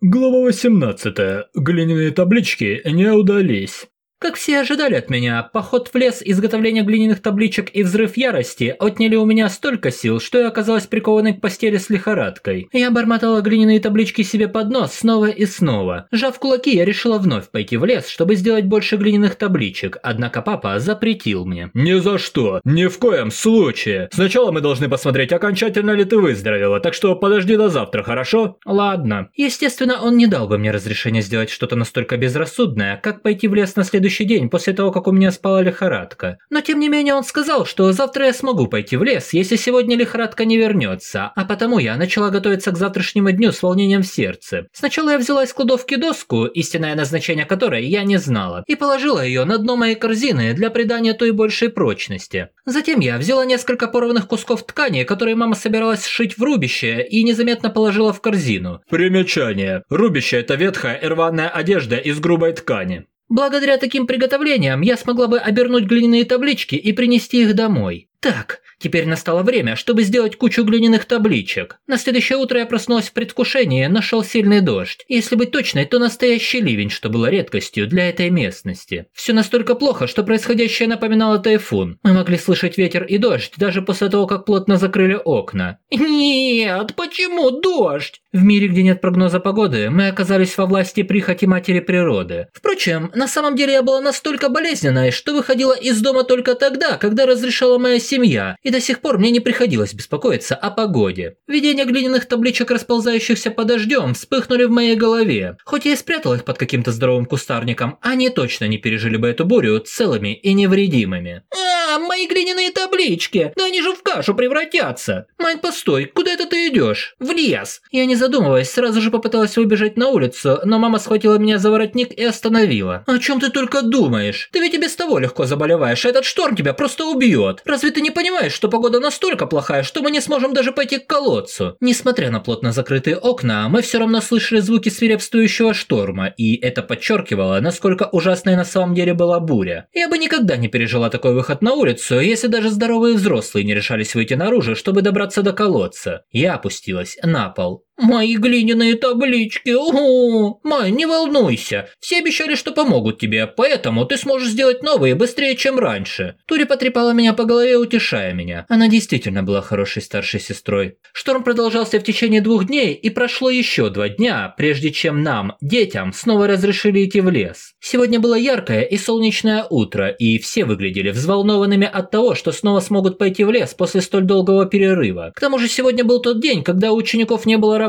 Глава 18. Глиняные таблички не удались. Как все ожидали от меня, поход в лес, изготовление глиняных табличек и взрыв ярости отняли у меня столько сил, что я оказалась прикованной к постели с лихорадкой. Я бормотала глиняные таблички себе под нос снова и снова. Сжав кулаки, я решила вновь пойти в лес, чтобы сделать больше глиняных табличек, однако папа запретил мне. Ни за что, ни в коем случае. Сначала мы должны посмотреть, окончательно ли ты выздоровела, так что подожди до завтра, хорошо? Ладно. Естественно, он не дал бы мне разрешения сделать что-то настолько безрассудное, как пойти в лес на следующий следующий день после того, как у меня спала лихорадка. Но тем не менее он сказал, что завтра я смогу пойти в лес, если сегодня лихорадка не вернется, а потому я начала готовиться к завтрашнему дню с волнением в сердце. Сначала я взяла из кладовки доску, истинное назначение которой я не знала, и положила ее на дно моей корзины для придания той большей прочности. Затем я взяла несколько порванных кусков ткани, которые мама собиралась сшить в рубище, и незаметно положила в корзину. Примечание. Рубище – это ветхая и рваная одежда из грубой ткани. Благодаря таким приготовлениям я смогла бы обернуть глиняные таблички и принести их домой. Так, теперь настало время, чтобы сделать кучу глиняных табличек. На следующее утро я проснулась в предвкушении, нашел сильный дождь. Если быть точной, то настоящий ливень, что было редкостью для этой местности. Все настолько плохо, что происходящее напоминало тайфун. Мы могли слышать ветер и дождь, даже после того, как плотно закрыли окна. Нет, почему дождь? В мире, где нет прогноза погоды, мы оказались во власти прихоти матери природы. Впрочем, на самом деле я была настолько болезненной, что выходила из дома только тогда, когда разрешала моя семья, и до сих пор мне не приходилось беспокоиться о погоде. Видения глиняных табличек, расползающихся под дождем, вспыхнули в моей голове. Хоть я и спрятал их под каким-то здоровым кустарником, они точно не пережили бы эту бурю целыми и невредимыми. «А, мои глиняные таблички! Да они же в кашу превратятся! Майн, постой, куда это ты идешь? В лес!» Я не задумываясь, сразу же попыталась выбежать на улицу, но мама схватила меня за воротник и остановила. «О чем ты только думаешь? Ты ведь и без того легко заболеваешь, а этот шторм тебя просто убьет. Разве ты не понимаешь, что погода настолько плохая, что мы не сможем даже пойти к колодцу? Несмотря на плотно закрытые окна, мы все равно слышали звуки свирепствующего шторма, и это подчеркивало, насколько ужасной на самом деле была буря. Я бы никогда не пережила такой выход на улицу, если даже здоровые взрослые не решались выйти наружу, чтобы добраться до колодца. Я опустилась на пол. «Мои глиняные таблички, ого! Май, не волнуйся, все обещали, что помогут тебе, поэтому ты сможешь сделать новые быстрее, чем раньше». Тури потрепала меня по голове, утешая меня. Она действительно была хорошей старшей сестрой. Шторм продолжался в течение двух дней, и прошло еще два дня, прежде чем нам, детям, снова разрешили идти в лес. Сегодня было яркое и солнечное утро, и все выглядели взволнованными от того, что снова смогут пойти в лес после столь долгого перерыва. К тому же сегодня был тот день, когда у учеников не было работы,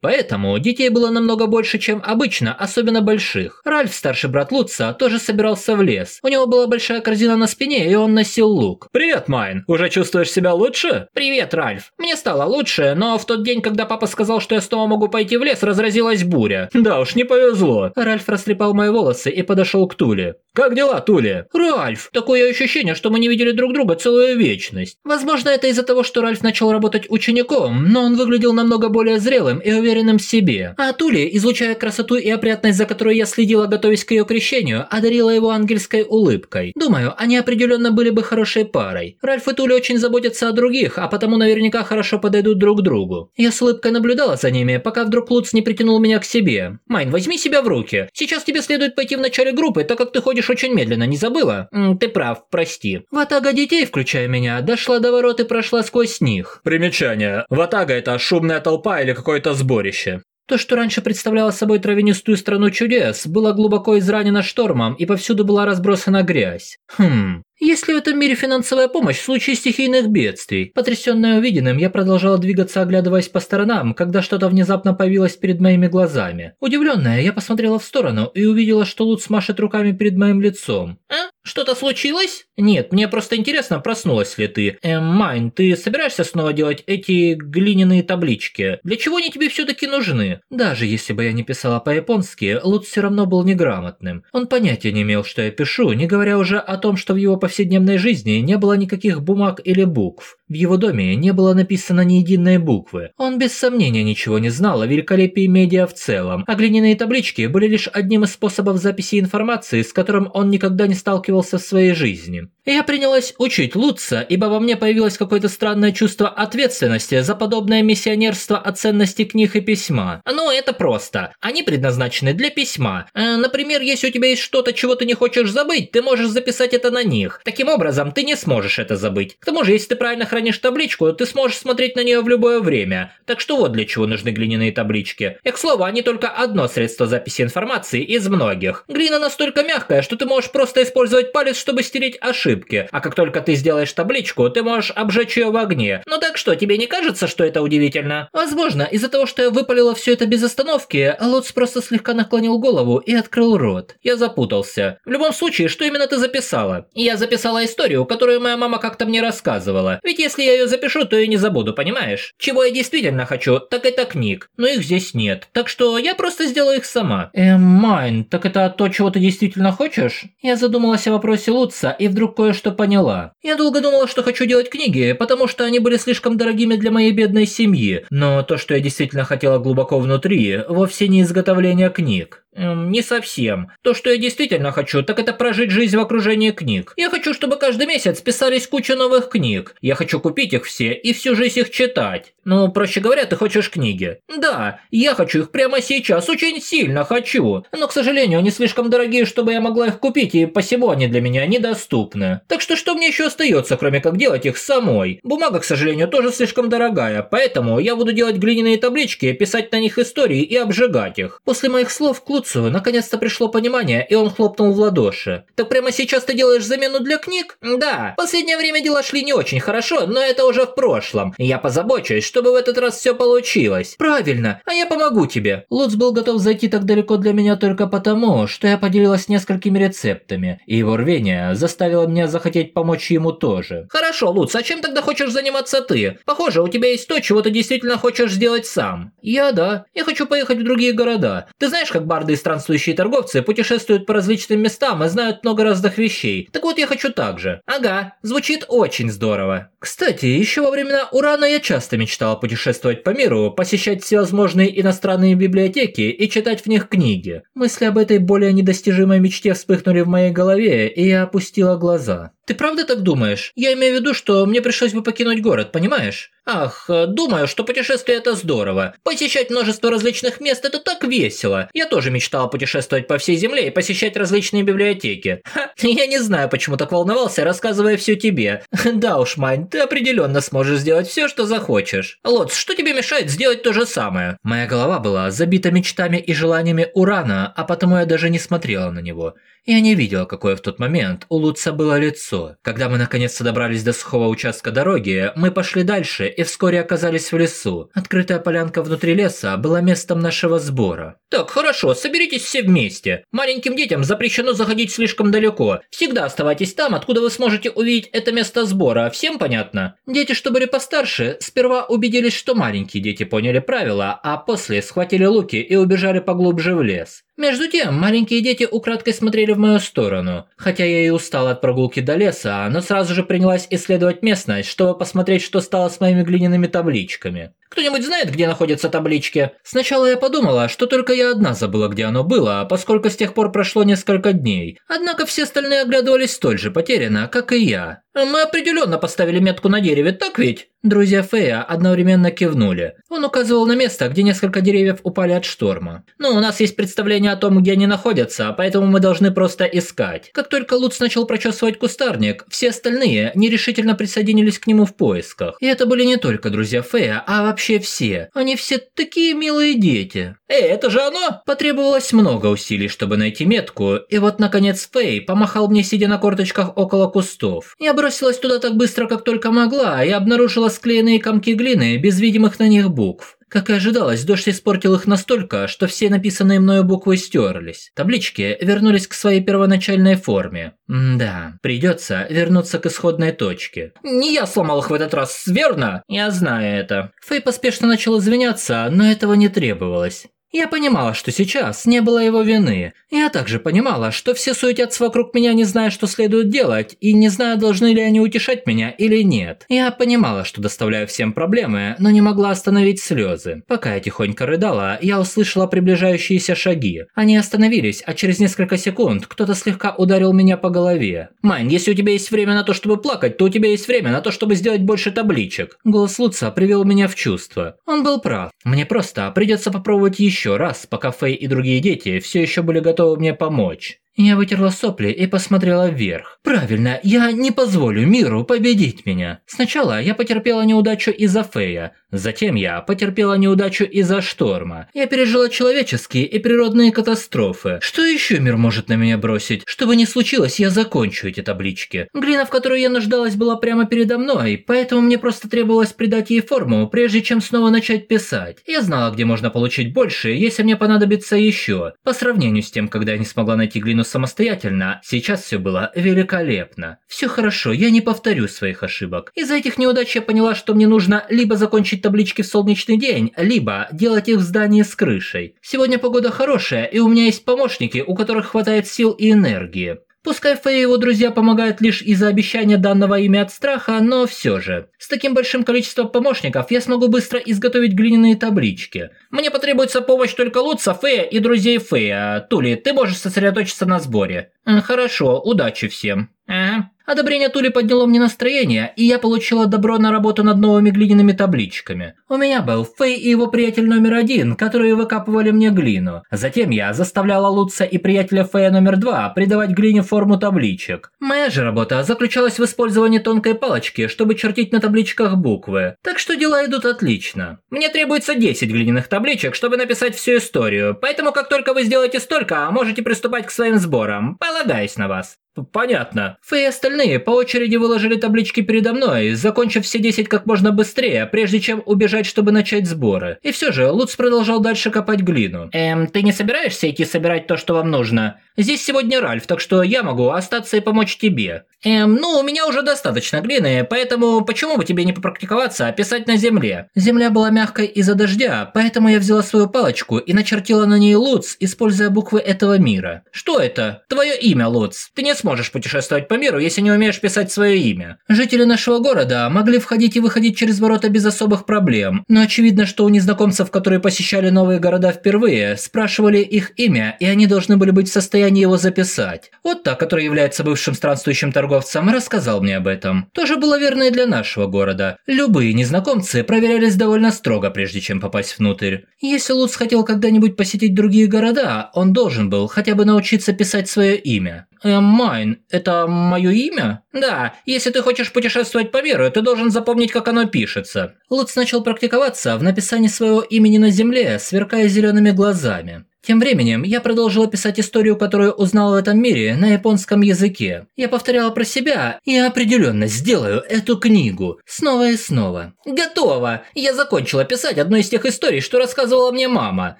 поэтому детей было намного больше, чем обычно, особенно больших. Ральф, старший брат Лутца, тоже собирался в лес. У него была большая корзина на спине, и он носил лук. «Привет, Майн! Уже чувствуешь себя лучше?» «Привет, Ральф! Мне стало лучше, но в тот день, когда папа сказал, что я снова могу пойти в лес, разразилась буря». «Да уж, не повезло». Ральф растрепал мои волосы и подошел к Тули. «Как дела, Тули?» «Ральф, такое ощущение, что мы не видели друг друга целую вечность. Возможно, это из-за того, что Ральф начал работать учеником, но он выглядел намного более зрелым и уверенным в себе. А Тули, излучая красоту и опрятность, за которой я следила, готовясь к ее крещению, одарила его ангельской улыбкой. Думаю, они определенно были бы хорошей парой. Ральф и Тули очень заботятся о других, а потому наверняка хорошо подойдут друг другу. Я с улыбкой наблюдала за ними, пока вдруг Луц не притянул меня к себе. «Майн, возьми себя в руки. Сейчас тебе следует пойти в начале группы, так как ты ходишь ходишь очень медленно, не забыла? М, ты прав, прости. Ватага детей, включая меня, дошла до ворот и прошла сквозь них. Примечание. Ватага – это шумная толпа или какое-то сборище. То, что раньше представляло собой травянистую страну чудес, было глубоко изранено штормом и повсюду была разбросана грязь. Хм, есть ли в этом мире финансовая помощь в случае стихийных бедствий? Потрясённая увиденным, я продолжала двигаться, оглядываясь по сторонам, когда что-то внезапно появилось перед моими глазами. Удивленная, я посмотрела в сторону и увидела, что Лут смашет руками перед моим лицом. «А? Что-то случилось?» «Нет, мне просто интересно, проснулась ли ты. Эм, Майн, ты собираешься снова делать эти глиняные таблички? Для чего они тебе всё-таки нужны?» Даже если бы я не писала по-японски, Лут всё равно был неграмотным. Он понятия не имел, что я пишу, не говоря уже о том, что в его повседневной жизни не было никаких бумаг или букв. В его доме не было написано ни единой буквы. Он без сомнения ничего не знал о великолепии медиа в целом, а глиняные таблички были лишь одним из способов записи информации, с которым он никогда не сталкивался в своей жизни. game. Я принялась учить Лутца, ибо во мне появилось какое-то странное чувство ответственности за подобное миссионерство о ценности книг и письма. Ну, это просто. Они предназначены для письма. Э, например, если у тебя есть что-то, чего ты не хочешь забыть, ты можешь записать это на них. Таким образом, ты не сможешь это забыть. К тому же, если ты правильно хранишь табличку, ты сможешь смотреть на нее в любое время. Так что вот для чего нужны глиняные таблички. И, к слову, они только одно средство записи информации из многих. Глина настолько мягкая, что ты можешь просто использовать палец, чтобы стереть ошибки. А как только ты сделаешь табличку, ты можешь обжечь ее в огне. Ну так что, тебе не кажется, что это удивительно? Возможно, из-за того, что я выпалила все это без остановки, Лотс просто слегка наклонил голову и открыл рот. Я запутался. В любом случае, что именно ты записала? Я записала историю, которую моя мама как-то мне рассказывала. Ведь если я ее запишу, то и не забуду, понимаешь? Чего я действительно хочу, так это книг. Но их здесь нет. Так что я просто сделаю их сама. Эм, Майн, так это то, чего ты действительно хочешь? Я задумалась о вопросе Лутца и вдруг кое-что поняла. Я долго думала, что хочу делать книги, потому что они были слишком дорогими для моей бедной семьи. Но то, что я действительно хотела глубоко внутри, вовсе не изготовление книг. Эм, не совсем. То, что я действительно хочу, так это прожить жизнь в окружении книг. Я хочу, чтобы каждый месяц писались куча новых книг. Я хочу купить их все и всю жизнь их читать. Ну, проще говоря, ты хочешь книги. Да, я хочу их прямо сейчас, очень сильно хочу. Но, к сожалению, они слишком дорогие, чтобы я могла их купить, и посему они для меня недоступны. Так что что мне еще остается, кроме как делать их самой? Бумага, к сожалению, тоже слишком дорогая, поэтому я буду делать глиняные таблички, писать на них истории и обжигать их. После моих слов Клуд Луцию наконец-то пришло понимание, и он хлопнул в ладоши. «Так прямо сейчас ты делаешь замену для книг?» «Да. Последнее время дела шли не очень хорошо, но это уже в прошлом. Я позабочусь, чтобы в этот раз все получилось». «Правильно. А я помогу тебе». Луц был готов зайти так далеко для меня только потому, что я поделилась несколькими рецептами, и его рвение заставило меня захотеть помочь ему тоже. «Хорошо, Луц, а чем тогда хочешь заниматься ты? Похоже, у тебя есть то, чего ты действительно хочешь сделать сам». «Я да. Я хочу поехать в другие города. Ты знаешь, как барды и странствующие торговцы путешествуют по различным местам и знают много разных вещей. Так вот я хочу так же. Ага, звучит очень здорово. Кстати, еще во времена Урана я часто мечтал путешествовать по миру, посещать всевозможные иностранные библиотеки и читать в них книги. Мысли об этой более недостижимой мечте вспыхнули в моей голове, и я опустила глаза. Ты правда так думаешь? Я имею в виду, что мне пришлось бы покинуть город, понимаешь? Ах, думаю, что путешествие это здорово. Посещать множество различных мест это так весело. Я тоже мечтал путешествовать по всей земле и посещать различные библиотеки. Ха, я не знаю, почему так волновался, рассказывая все тебе. Да уж, Мань, ты определенно сможешь сделать все, что захочешь. Лотс, что тебе мешает сделать то же самое? Моя голова была забита мечтами и желаниями Урана, а потому я даже не смотрела на него. Я не видела, какое в тот момент у Лутца было лицо. Когда мы наконец-то добрались до сухого участка дороги, мы пошли дальше и вскоре оказались в лесу. Открытая полянка внутри леса была местом нашего сбора. Так, хорошо, соберитесь все вместе. Маленьким детям запрещено заходить слишком далеко. Всегда оставайтесь там, откуда вы сможете увидеть это место сбора. Всем понятно? Дети, что были постарше, сперва убедились, что маленькие дети поняли правила, а после схватили луки и убежали поглубже в лес. Между тем, маленькие дети украдкой смотрели в мою сторону. Хотя я и устала от прогулки до леса, но сразу же принялась исследовать местность, чтобы посмотреть, что стало с моими глиняными табличками. Кто-нибудь знает, где находятся таблички? Сначала я подумала, что только я одна забыла, где оно было, поскольку с тех пор прошло несколько дней. Однако все остальные оглядывались столь же потерянно, как и я. Мы определенно поставили метку на дереве, так ведь? Друзья Фея одновременно кивнули. Он указывал на место, где несколько деревьев упали от шторма. Ну, у нас есть представление о том, где они находятся, поэтому мы должны просто искать. Как только Луц начал прочесывать кустарник, все остальные нерешительно присоединились к нему в поисках. И это были не только друзья Фея, а вообще все. Они все такие милые дети. Эй, это же оно! Потребовалось много усилий, чтобы найти метку, и вот наконец Фэй помахал мне, сидя на корточках около кустов. Я бросилась туда так быстро, как только могла, и обнаружила склеенные комки глины без видимых на них букв. Как и ожидалось, дождь испортил их настолько, что все написанные мною буквы стерлись. Таблички вернулись к своей первоначальной форме. М да, придется вернуться к исходной точке. Не я сломал их в этот раз, верно? Я знаю это. Фэй поспешно начал извиняться, но этого не требовалось. Я понимала, что сейчас не было его вины. Я также понимала, что все суетятся вокруг меня, не зная, что следует делать, и не зная, должны ли они утешать меня или нет. Я понимала, что доставляю всем проблемы, но не могла остановить слезы. Пока я тихонько рыдала, я услышала приближающиеся шаги. Они остановились, а через несколько секунд кто-то слегка ударил меня по голове. «Майн, если у тебя есть время на то, чтобы плакать, то у тебя есть время на то, чтобы сделать больше табличек». Голос Луца привел меня в чувство. Он был прав. Мне просто придется попробовать еще еще раз, пока Фэй и другие дети все еще были готовы мне помочь. Я вытерла сопли и посмотрела вверх. Правильно, я не позволю миру победить меня. Сначала я потерпела неудачу из-за Фея, затем я потерпела неудачу из-за шторма. Я пережила человеческие и природные катастрофы. Что еще мир может на меня бросить? Что бы ни случилось, я закончу эти таблички. Глина, в которую я нуждалась, была прямо передо мной, поэтому мне просто требовалось придать ей форму, прежде чем снова начать писать. Я знала, где можно получить больше, если мне понадобится еще. По сравнению с тем, когда я не смогла найти глину самостоятельно, сейчас все было великолепно. Все хорошо, я не повторю своих ошибок. Из-за этих неудач я поняла, что мне нужно либо закончить таблички в солнечный день, либо делать их в здании с крышей. Сегодня погода хорошая, и у меня есть помощники, у которых хватает сил и энергии. Пускай Фэй и его друзья помогают лишь из-за обещания данного ими от страха, но все же. С таким большим количеством помощников я смогу быстро изготовить глиняные таблички. Мне потребуется помощь только Лутца, Фэя и друзей Фэя. Тули, ты можешь сосредоточиться на сборе. Хорошо, удачи всем. Ага. Одобрение Тули подняло мне настроение, и я получила добро на работу над новыми глиняными табличками. У меня был Фэй и его приятель номер один, которые выкапывали мне глину. Затем я заставляла Лутца и приятеля Фэя номер два придавать глине форму табличек. Моя же работа заключалась в использовании тонкой палочки, чтобы чертить на табличках буквы. Так что дела идут отлично. Мне требуется 10 глиняных табличек, чтобы написать всю историю, поэтому как только вы сделаете столько, можете приступать к своим сборам. Полагаюсь на вас. Понятно. Фэй и остальные по очереди выложили таблички передо мной, закончив все 10 как можно быстрее, прежде чем убежать, чтобы начать сборы. И все же Луц продолжал дальше копать глину. Эм, ты не собираешься идти собирать то, что вам нужно? Здесь сегодня Ральф, так что я могу остаться и помочь тебе. Эм, ну, у меня уже достаточно глины, поэтому почему бы тебе не попрактиковаться, а писать на земле? Земля была мягкой из-за дождя, поэтому я взяла свою палочку и начертила на ней Луц, используя буквы этого мира. Что это? Твое имя, Луц. Ты не сможешь путешествовать по миру, если не умеешь писать свое имя. Жители нашего города могли входить и выходить через ворота без особых проблем, но очевидно, что у незнакомцев, которые посещали новые города впервые, спрашивали их имя, и они должны были быть в состоянии его записать. Вот та, которая является бывшим странствующим торговцем, рассказал мне об этом. Тоже было верно и для нашего города. Любые незнакомцы проверялись довольно строго, прежде чем попасть внутрь. Если Луц хотел когда-нибудь посетить другие города, он должен был хотя бы научиться писать свое имя. Майн, это мое имя? Да, если ты хочешь путешествовать по миру, ты должен запомнить, как оно пишется. Луц начал практиковаться в написании своего имени на земле, сверкая зелеными глазами. Тем временем я продолжила писать историю, которую узнала в этом мире на японском языке. Я повторяла про себя и определенно сделаю эту книгу снова и снова. Готово! Я закончила писать одну из тех историй, что рассказывала мне мама.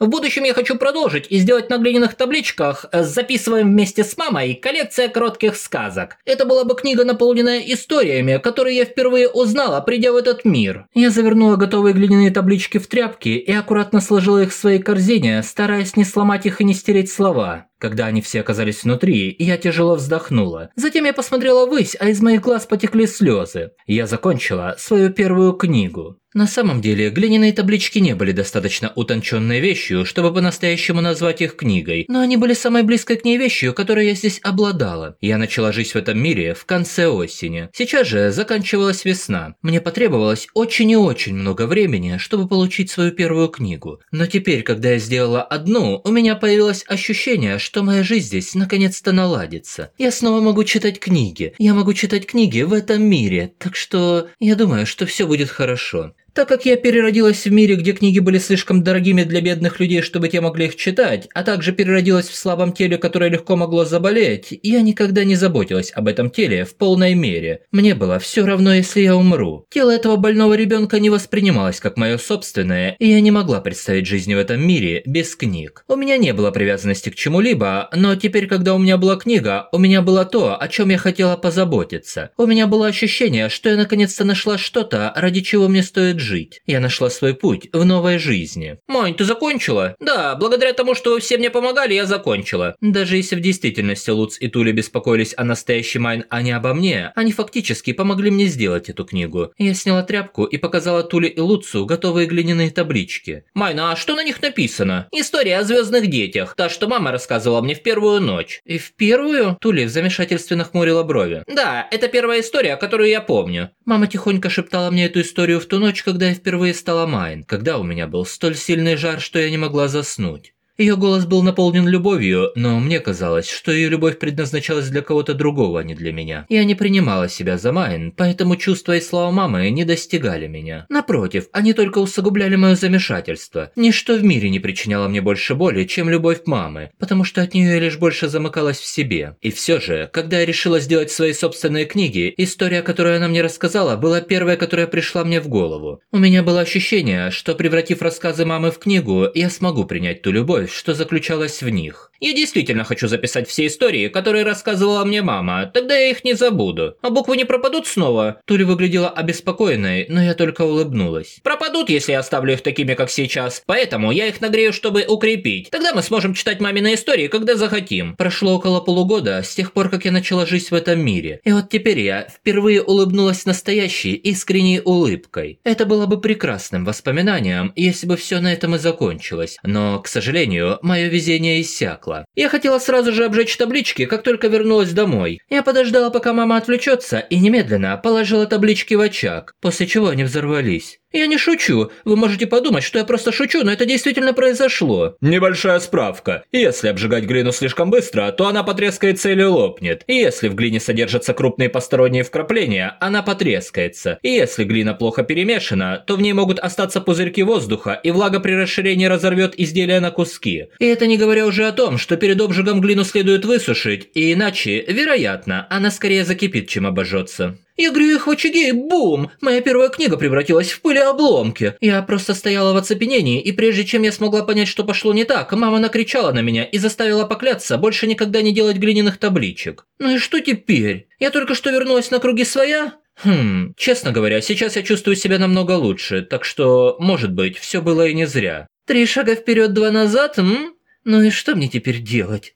В будущем я хочу продолжить и сделать на глиняных табличках «Записываем вместе с мамой» коллекция коротких сказок. Это была бы книга, наполненная историями, которые я впервые узнала, придя в этот мир. Я завернула готовые глиняные таблички в тряпки и аккуратно сложила их в своей корзине, стараясь не сломать их и не стереть слова. Когда они все оказались внутри, я тяжело вздохнула. Затем я посмотрела ввысь, а из моих глаз потекли слезы. Я закончила свою первую книгу. На самом деле, глиняные таблички не были достаточно утонченной вещью, чтобы по-настоящему назвать их книгой, но они были самой близкой к ней вещью, которой я здесь обладала. Я начала жить в этом мире в конце осени. Сейчас же заканчивалась весна. Мне потребовалось очень и очень много времени, чтобы получить свою первую книгу. Но теперь, когда я сделала одну, у меня появилось ощущение, что моя жизнь здесь наконец-то наладится. Я снова могу читать книги. Я могу читать книги в этом мире, так что я думаю, что все будет хорошо. Так как я переродилась в мире, где книги были слишком дорогими для бедных людей, чтобы те могли их читать, а также переродилась в слабом теле, которое легко могло заболеть, я никогда не заботилась об этом теле в полной мере. Мне было все равно, если я умру. Тело этого больного ребенка не воспринималось как мое собственное, и я не могла представить жизнь в этом мире без книг. У меня не было привязанности к чему-либо, но теперь, когда у меня была книга, у меня было то, о чем я хотела позаботиться. У меня было ощущение, что я наконец-то нашла что-то, ради чего мне стоит жить жить. Я нашла свой путь в новой жизни. Майн, ты закончила? Да, благодаря тому, что вы все мне помогали, я закончила. Даже если в действительности Луц и Тули беспокоились о настоящей Майн, а не обо мне, они фактически помогли мне сделать эту книгу. Я сняла тряпку и показала Тули и Луцу готовые глиняные таблички. Майн, а что на них написано? История о звездных детях, та, что мама рассказывала мне в первую ночь. И в первую? Тули в замешательстве нахмурила брови. Да, это первая история, которую я помню. Мама тихонько шептала мне эту историю в ту ночь, когда я впервые стала Майн, когда у меня был столь сильный жар, что я не могла заснуть. Ее голос был наполнен любовью, но мне казалось, что ее любовь предназначалась для кого-то другого, а не для меня. Я не принимала себя за Майн, поэтому чувства и слова мамы не достигали меня. Напротив, они только усугубляли мое замешательство. Ничто в мире не причиняло мне больше боли, чем любовь мамы, потому что от нее я лишь больше замыкалась в себе. И все же, когда я решила сделать свои собственные книги, история, которую она мне рассказала, была первая, которая пришла мне в голову. У меня было ощущение, что превратив рассказы мамы в книгу, я смогу принять ту любовь, любовь, что заключалась в них. Я действительно хочу записать все истории, которые рассказывала мне мама, тогда я их не забуду. А буквы не пропадут снова? Тули выглядела обеспокоенной, но я только улыбнулась. Пропадут, если я оставлю их такими, как сейчас. Поэтому я их нагрею, чтобы укрепить. Тогда мы сможем читать мамины истории, когда захотим. Прошло около полугода с тех пор, как я начала жить в этом мире. И вот теперь я впервые улыбнулась настоящей, искренней улыбкой. Это было бы прекрасным воспоминанием, если бы все на этом и закончилось. Но, к сожалению, мое везение иссякло. Я хотела сразу же обжечь таблички, как только вернулась домой. Я подождала, пока мама отвлечется, и немедленно положила таблички в очаг, после чего они взорвались. Я не шучу. Вы можете подумать, что я просто шучу, но это действительно произошло. Небольшая справка. Если обжигать глину слишком быстро, то она потрескается или лопнет. И если в глине содержатся крупные посторонние вкрапления, она потрескается. И если глина плохо перемешана, то в ней могут остаться пузырьки воздуха, и влага при расширении разорвет изделие на куски. И это не говоря уже о том, что перед обжигом глину следует высушить, и иначе, вероятно, она скорее закипит, чем обожжется. Я грею их в очаге и бум! Моя первая книга превратилась в пыль и обломки. Я просто стояла в оцепенении, и прежде чем я смогла понять, что пошло не так, мама накричала на меня и заставила покляться больше никогда не делать глиняных табличек. Ну и что теперь? Я только что вернулась на круги своя? Хм, честно говоря, сейчас я чувствую себя намного лучше, так что, может быть, все было и не зря. Три шага вперед, два назад, м? Ну и что мне теперь делать?